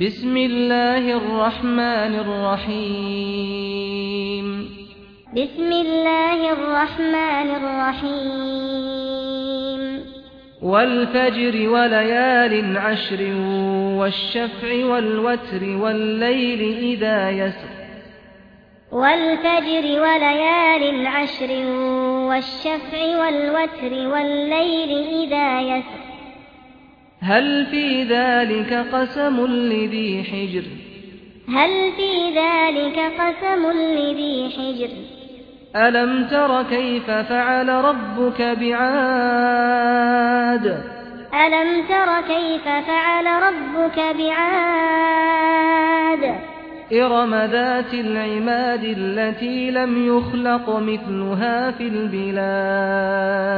بسم الله الرحمن الرحيم بسم الله الرحمن الرحيم والفجر وليال عشر والشفع والوتر والليل إذا يسر والفجر وليال عشر والشفع والوتر والليل إذا يسر هل في ذلك قسم لذي حجر؟ هل في ذلك قسم لذي حجر؟ ألم تر كيف فعل ربك بعاد؟ ألم تر كيف فعل ربك بعاد؟ إرم ذات العماد التي لم يخلق مثلها في البلاد.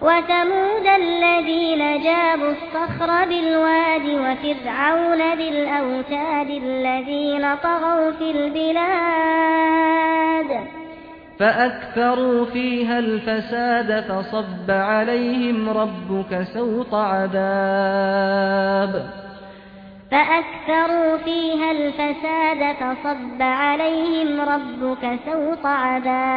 وثمود الذين جابوا الصخر بالواد وفرعون بالأوتاد الذين طغوا في البلاد. فأكثروا فيها الفساد فصب عليهم ربك سوط عذاب. فأكثروا فيها الفساد فصب عليهم ربك سوط عذاب.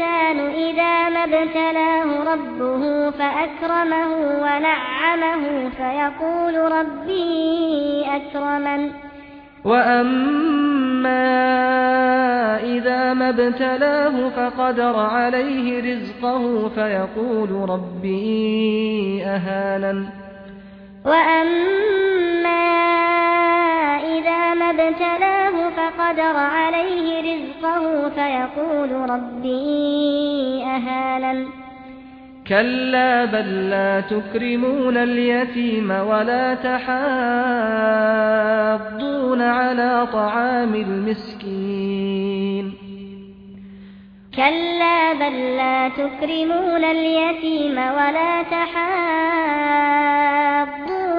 الإنسان إذا ما ابتلاه ربه فأكرمه ونعمه فيقول ربي أكرمن. وأما إذا ما ابتلاه فقدر عليه رزقه فيقول ربي أهانن. وأما إذا ما ابتلاه فقدر عليه رزقه فيقول ربي أهالا كلا بل لا تكرمون اليتيم ولا تحاضون على طعام المسكين. كلا بل لا تكرمون اليتيم ولا تحاضون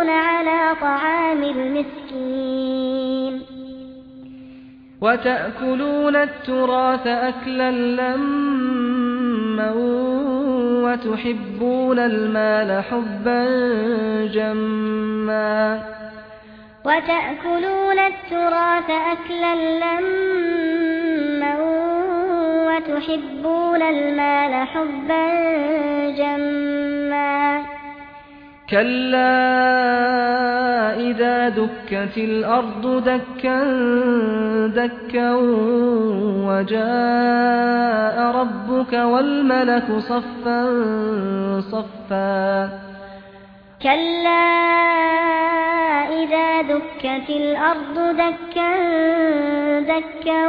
على طعام المسكين. وتأكلون التراث أكلا لما وتحبون المال حبا جما وتأكلون التراث أكلا لما وتحبون المال حبا جما كلا وإذا دكت الأرض دكا دكا وجاء ربك والملك صفا صفا كلا إذا دكت الأرض دكا دكا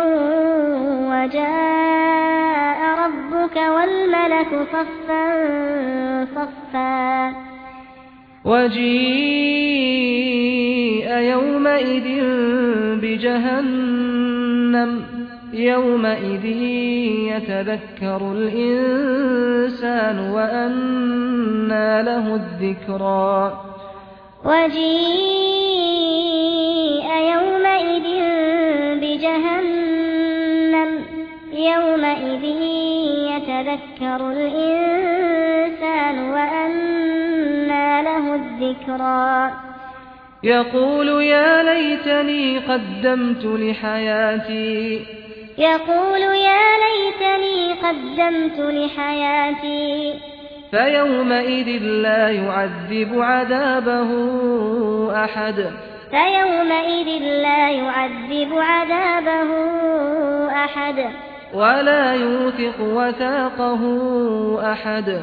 وجاء ربك والملك صفا صفا وجيء يومئذ بجهنم يومئذ يتذكر الإنسان وأنا له الذكرى. وجيء يومئذ بجهنم يومئذ يتذكر الإنسان وأنا له الذكرى. يقول يا ليتني قدمت لحياتي. يقول يا ليتني قدمت لحياتي. فيومئذ لا يعذب عذابه أحد. فيومئذ لا يعذب عذابه أحد. ولا يوثق وثاقه أحد.